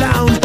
down